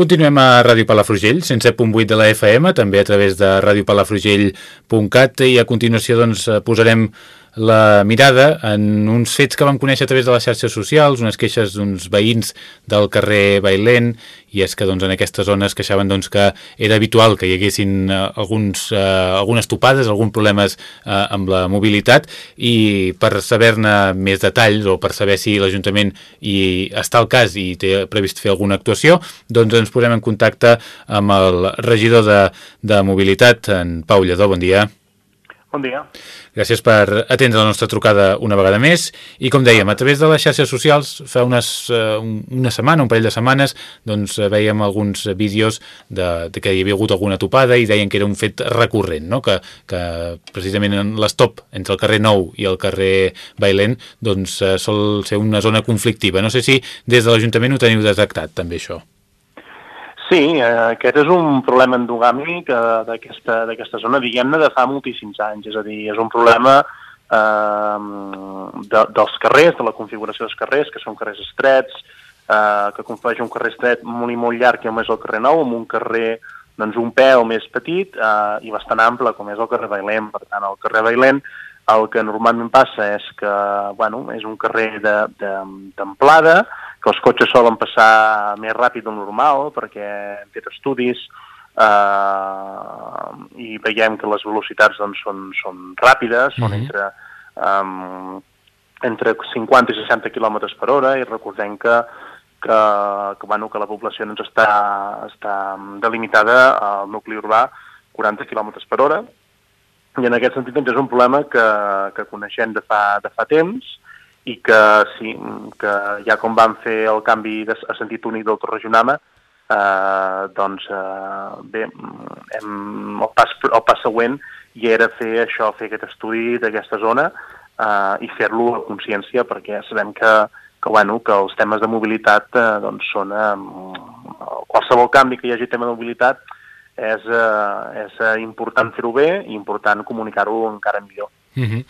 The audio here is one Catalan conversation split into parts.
Continuem a Ràdio Palafrugell, 107.8 de la FM, també a través de radiopalafrugell.cat i a continuació doncs, posarem la mirada en uns fets que vam conèixer a través de les xarxes socials, unes queixes d'uns veïns del carrer Bailent, i és que doncs, en aquestes zones queixaven doncs, que era habitual que hi haguessin uh, alguns, uh, algunes topades, alguns problemes uh, amb la mobilitat, i per saber-ne més detalls o per saber si l'Ajuntament hi està al cas i té previst fer alguna actuació, doncs ens posem en contacte amb el regidor de, de mobilitat, en Pau Lledó, bon dia. Bon dia. Gràcies per atendre la nostra trucada una vegada més. I com dèiem, a través de les xarxes socials, fa unes, uh, una setmana, un parell de setmanes, doncs uh, veiem alguns vídeos de, de que hi havia hagut alguna topada i deien que era un fet recurrent, no? que, que precisament en l'estop entre el carrer Nou i el carrer Bailent doncs, uh, sol ser una zona conflictiva. No sé si des de l'Ajuntament ho teniu detectat, també, això. Sí, eh, aquest és un problema endogàmic eh, d'aquesta zona, diguem-ne, de fa moltíssims anys. És a dir, és un problema eh, de, dels carrers, de la configuració dels carrers, que són carrers estrets, eh, que confegeix un carrer estret molt i molt llarg, com és el carrer Nou, amb un carrer doncs, un peu més petit eh, i bastant ample, com és el carrer Bailent. Per tant, el carrer Bailent el que normalment passa és que bueno, és un carrer d'amplada, que els cotxes solen passar més ràpid del normal perquè hem fet estudis eh, i veiem que les velocitats doncs, són, són ràpides, mm -hmm. són entre, um, entre 50 i 60 km per hora i recordem que, que, que, bueno, que la població doncs, està, està delimitada al nucli urbà 40 km per hora i en aquest sentit doncs, és un problema que, que coneixem de fa, de fa temps i que, sí, que ja com vam fer el canvi de, a sentit únic del Torrejonama, eh, doncs eh, bé, hem, el, pas, el pas següent ja era fer això, fer aquest estudi d'aquesta zona eh, i fer-lo a consciència perquè sabem que, que, bueno, que els temes de mobilitat eh, doncs són eh, qualsevol canvi que hi hagi tema de mobilitat és, eh, és important fer-ho bé i important comunicar-ho encara millor. Uh -huh.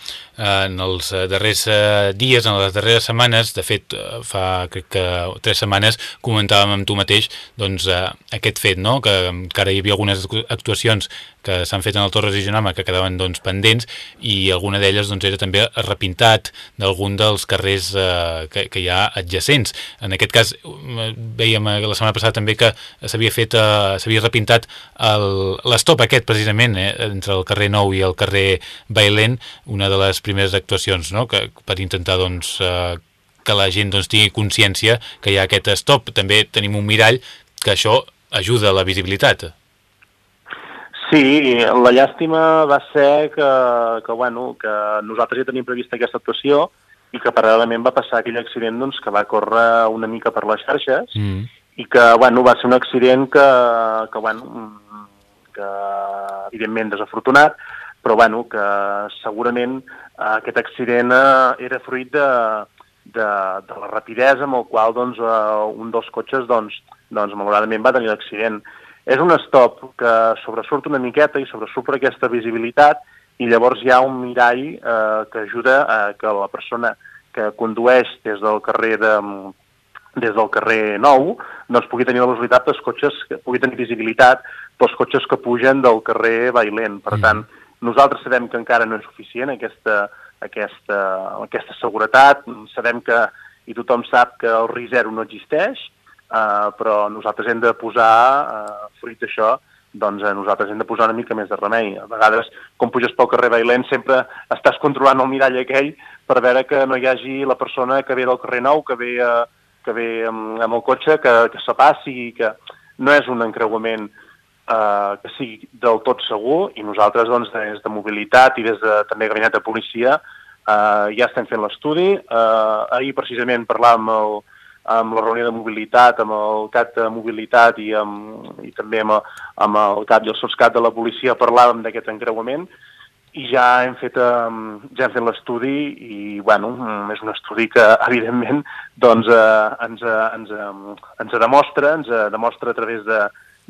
En els eh, darrers uh, dies, en les darreres setmanes, de fet uh, fa crec que tres setmanes comentàvem amb tu mateix doncs, aquest fet, no? que encara hi havia algunes actuacions que s'han fet en el Torres i Genama que quedaven doncs, pendents i alguna d'elles doncs, era també repintat d'algun dels carrers eh, que, que hi ha adjacents. En aquest cas veiem la setmana passada també que s'havia fet eh, s'havia repintat l'estop aquest precisament eh, entre el carrer Nou i el carrer Bailent una de les primeres actuacions no? que, per intentar doncs, eh, que la gent doncs, tingui consciència que hi ha aquest stop. També tenim un mirall que això ajuda a la visibilitat. Sí, la llàstima va ser que, que, bueno, que nosaltres ja tenim prevista aquesta actuació i que paral·lelament va passar aquell accident doncs, que va córrer una mica per les xarxes mm. i que bueno, va ser un accident que, que, bueno, que evidentment desafortunat, però bueno, que segurament eh, aquest accident eh, era fruit de, de, de la rapidesa amb el qual doncs, eh, un dels cotxes doncs, doncs, malauradament va tenir l'accident. És un stop que sobresurt una miqueta i sobresurt per aquesta visibilitat i llavors hi ha un mirall eh, que ajuda a que la persona que condueix des del carrer de, des del carrer Nou doncs pugui tenir la velocitat dels cotxes, que pugui tenir visibilitat pels cotxes que pugen del carrer Bailent. Per mm. tant, nosaltres sabem que encara no és suficient aquesta, aquesta, aquesta seguretat, sabem que, i tothom sap que el risc zero no existeix, eh, però nosaltres hem de posar, eh, fruit d'això, doncs eh, nosaltres hem de posar una mica més de remei. A vegades, com puges pel carrer Bailent, sempre estàs controlant el mirall aquell per veure que no hi hagi la persona que ve del carrer Nou, que ve, eh, que ve amb, amb el cotxe, que, que se passi que no és un encreuament eh, que sigui del tot segur i nosaltres doncs, des de mobilitat i des de també gabinet de policia eh, ja estem fent l'estudi. Eh, ahir precisament parlàvem amb, el, amb la reunió de mobilitat, amb el CAT de mobilitat i, amb, i també amb, amb el CAT i el sotscat de la policia parlàvem d'aquest encreuament i ja hem fet, um, ja hem fet l'estudi i, bueno, és un estudi que, evidentment, doncs, eh, ens, ens, ens demostra, ens demostra a través de,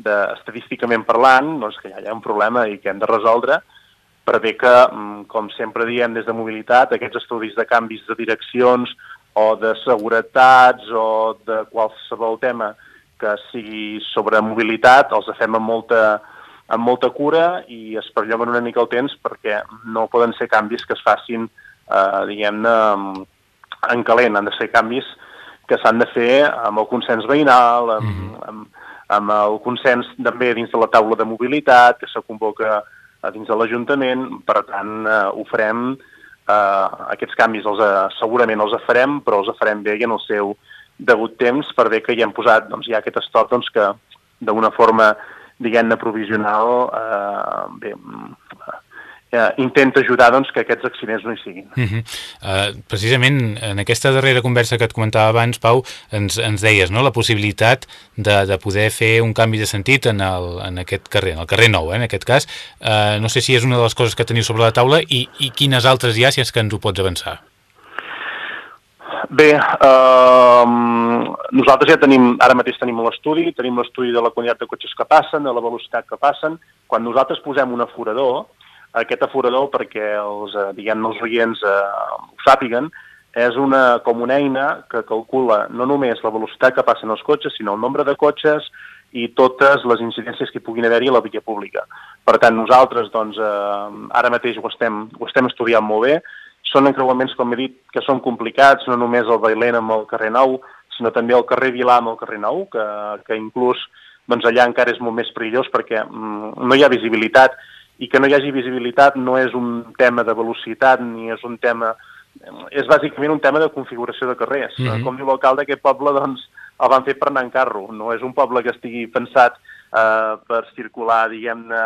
de, estadísticament parlant, doncs que ja hi ha un problema i que hem de resoldre, per bé que, mm, com sempre diem des de mobilitat, aquests estudis de canvis de direccions o de seguretats o de qualsevol tema que sigui sobre mobilitat, els fem amb molta, amb molta cura i es perlloguen una mica el temps perquè no poden ser canvis que es facin, eh, diguem-ne, en calent. Han de ser canvis que s'han de fer amb el consens veïnal, amb, mm -hmm. amb, amb el consens també dins de la taula de mobilitat que se convoca dins de l'Ajuntament. Per tant, eh, ho farem, eh, aquests canvis els, eh, segurament els farem, però els farem bé i en el seu degut temps per bé que hi hem posat doncs, ja aquest estop doncs, que d'una forma diguem-ne provisional eh, bé, eh, intenta ajudar doncs, que aquests accidents no hi siguin. Uh -huh. uh, precisament en aquesta darrera conversa que et comentava abans, Pau, ens, ens deies no? la possibilitat de, de poder fer un canvi de sentit en, el, en aquest carrer, en el carrer nou, eh, en aquest cas. Uh, no sé si és una de les coses que teniu sobre la taula i, i quines altres hi ha, si és que ens ho pots avançar. Bé, eh, nosaltres ja tenim, ara mateix tenim l'estudi, tenim l'estudi de la quantitat de cotxes que passen, de la velocitat que passen. Quan nosaltres posem un aforador, aquest aforador, perquè els, eh, diguem els oients eh, ho sàpiguen, és una, com una eina que calcula no només la velocitat que passen els cotxes, sinó el nombre de cotxes i totes les incidències que puguin haver-hi a la via pública. Per tant, nosaltres doncs, eh, ara mateix ho estem, ho estem estudiant molt bé. Són encreuaments, com he dit, que són complicats, no només el Bailén amb el carrer Nou, sinó també el carrer Vilà amb el carrer Nou, que, que inclús doncs, allà encara és molt més perillós perquè mm, no hi ha visibilitat i que no hi hagi visibilitat no és un tema de velocitat ni és un tema... És bàsicament un tema de configuració de carrers. Mm -hmm. Com diu l'alcalde, aquest poble doncs, el van fer per anar en carro. No és un poble que estigui pensat eh, per circular, diguem-ne,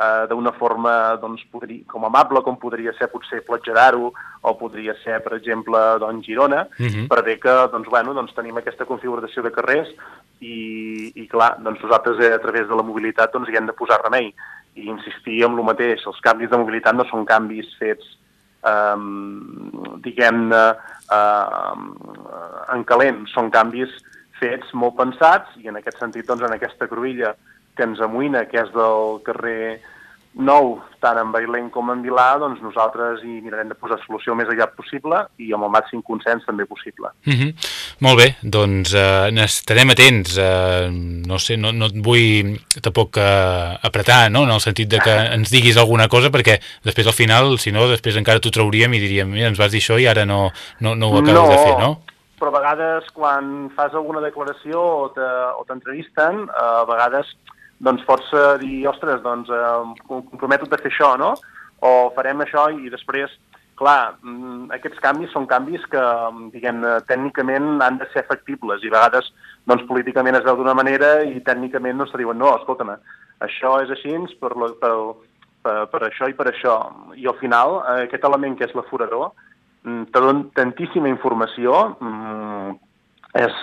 eh, d'una forma doncs, podria, com amable, com podria ser potser Platja d'Aro o podria ser, per exemple, doncs, Girona, uh -huh. per bé que doncs, bueno, doncs, tenim aquesta configuració de carrers i, i clar, doncs, nosaltres eh, a través de la mobilitat doncs, hi hem de posar remei i insistir en el mateix, els canvis de mobilitat no són canvis fets, eh, diguem-ne, eh, en calent, són canvis fets molt pensats i en aquest sentit, doncs, en aquesta cruïlla que ens amoïna, que és del carrer nou, tant en Bailén com en Vilà, doncs nosaltres hi mirarem de posar solució més aviat possible i amb el màxim consens també possible. Mm -hmm. Molt bé, doncs eh, n'estarem atents. Eh, no sé, no, no et vull tampoc eh, apretar, no?, en el sentit de que ens diguis alguna cosa, perquè després al final, si no, després encara t'ho trauríem i diríem, mira, ens vas dir això i ara no, no, no ho acabes no, de fer, no? però a vegades quan fas alguna declaració o t'entrevisten, te, a vegades doncs força dir, ostres, doncs eh, comprometo a fer això, no? O farem això i després, clar, mm, aquests canvis són canvis que, diguem tècnicament han de ser factibles i a vegades, doncs, políticament es veu d'una manera i tècnicament no se diuen, no, escolta'm, això és així per, per, per, per això i per això. I al final, eh, aquest element que és l'aforador, mm, te dona tantíssima informació, mm, és,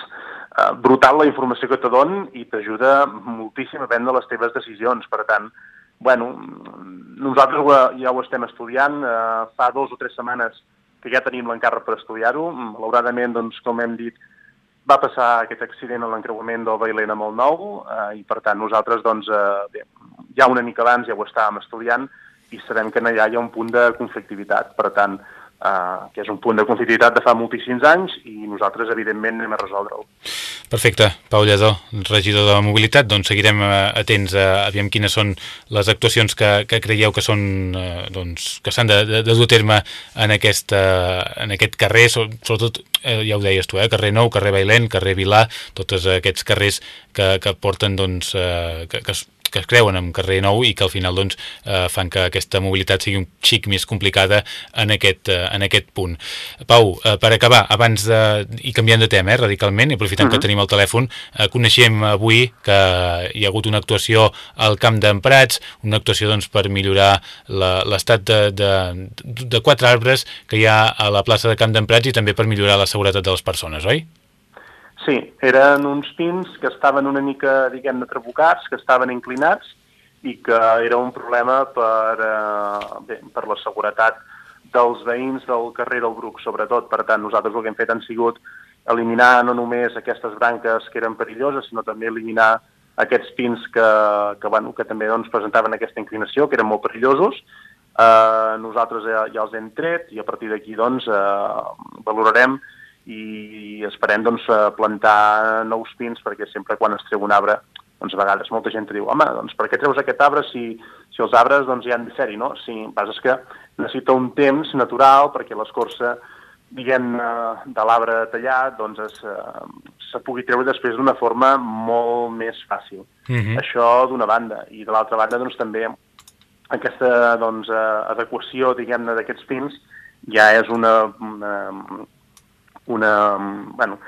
brutal la informació que te don i t'ajuda moltíssim a prendre les teves decisions. Per tant, bueno, nosaltres ho, ja ho estem estudiant. Eh, fa dos o tres setmanes que ja tenim l'encàrrec per estudiar-ho. Malauradament, doncs, com hem dit, va passar aquest accident a l'encreuament del Bailén amb el nou eh, i, per tant, nosaltres, doncs, eh, bé, ja una mica abans ja ho estàvem estudiant i sabem que allà hi ha un punt de conflictivitat. Per tant, Uh, que és un punt de conflictivitat de fa moltíssims anys i nosaltres, evidentment, anem a resoldre'l. Perfecte. Pau Lledó, regidor de mobilitat, doncs seguirem uh, atents a, a aviam quines són les actuacions que, que creieu que són uh, doncs, que s'han de, de, de dur a terme en, aquesta, en aquest carrer, sobretot, eh, ja ho deies tu, eh, carrer Nou, carrer Bailén, carrer Vilà, tots aquests carrers que, que porten, doncs, uh, que, que que es creuen en carrer nou i que al final doncs, eh, fan que aquesta mobilitat sigui un xic més complicada en aquest, eh, en aquest punt. Pau, eh, per acabar, abans de, i canviant de tema eh, radicalment, i aprofitant uh -huh. que tenim el telèfon, eh, coneixem avui que hi ha hagut una actuació al Camp d'Emprats, una actuació doncs, per millorar l'estat de, de, de quatre arbres que hi ha a la plaça de Camp d'Emprats i també per millorar la seguretat de les persones, oi? Sí, eren uns pins que estaven una mica, diguem-ne, trabucats, que estaven inclinats i que era un problema per, eh, bé, per la seguretat dels veïns del carrer del Bruc, sobretot. Per tant, nosaltres el que hem fet han sigut eliminar no només aquestes branques que eren perilloses, sinó també eliminar aquests pins que, que, bueno, que també doncs, presentaven aquesta inclinació, que eren molt perillosos. Eh, nosaltres ja, ja els hem tret i a partir d'aquí doncs, eh, valorarem i esperem doncs, eh, plantar nous pins perquè sempre quan es treu un arbre doncs a vegades molta gent diu home, doncs per què treus aquest arbre si, si els arbres doncs, ja han de ser-hi, no? Sí, el que és que necessita un temps natural perquè l'escorça diguem de l'arbre tallat doncs es, eh, se pugui treure després d'una forma molt més fàcil. Uh Mhm. -huh. Això d'una banda. I de l'altra banda doncs, també aquesta doncs, eh, adequació diguem-ne d'aquests pins ja és una, una, una, bueno,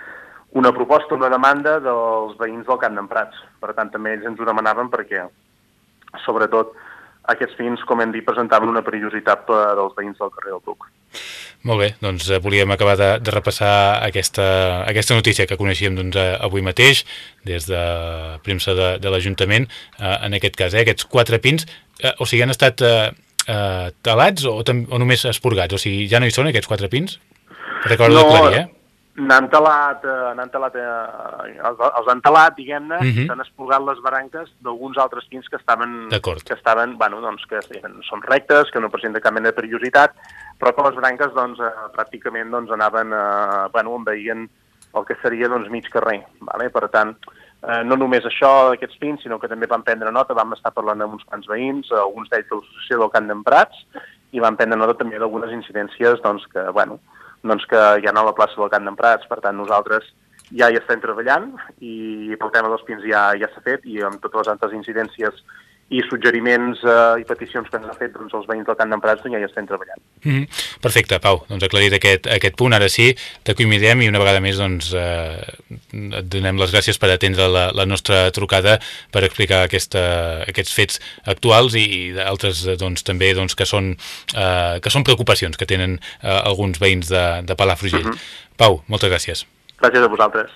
una proposta, una demanda dels veïns del Camp d'en Prats. Per tant, també ells ens ho demanaven perquè, sobretot, aquests pins, com hem dit, presentaven una perillositat per als veïns del carrer del Duc. Molt bé, doncs eh, volíem acabar de, de repassar aquesta, aquesta notícia que coneixíem doncs, eh, avui mateix des de premsa de, de l'Ajuntament, eh, en aquest cas, eh, aquests quatre pins, eh, o sigui, han estat eh, eh, talats o, o només esporgats? O sigui, ja no hi són aquests quatre pins? Recordo no, d'aclarir, eh? N'han talat, eh, n'han talat eh, els, els han talat, diguem-ne, Mhm. s'han esporgat les branques d'alguns altres pins que estaven, que estaven, bueno, doncs, que són rectes, que no presenten cap mena de perillositat, però que les branques, doncs, eh, pràcticament, doncs, anaven, eh, bueno, envaïen el que seria, doncs, mig carrer, vale? Per tant, eh, no només això d'aquests pins, sinó que també vam prendre nota, vam estar parlant amb uns quants veïns, eh, alguns d'ells de l'associació del Camp d'en Prats, i vam prendre nota també d'algunes incidències, doncs, que, bueno, doncs que hi ha a la plaça del Camp d'en Prats, per tant nosaltres ja hi estem treballant i pel tema dels pins ja ja s'ha fet i amb totes les altres incidències i suggeriments eh, i peticions que ens ha fet doncs, els veïns del Camp d'en Prats doncs ja hi estem treballant. Mm -hmm. Perfecte, Pau, doncs aclarit aquest, aquest punt, ara sí, t'acomiadem i una vegada més doncs, eh, et donem les gràcies per atendre la, la nostra trucada per explicar aquesta, aquests fets actuals i, i d'altres doncs, també doncs, que, són, eh, que són preocupacions que tenen eh, alguns veïns de, de Palafrugell. Mm -hmm. Pau, moltes gràcies. Gràcies a vosaltres.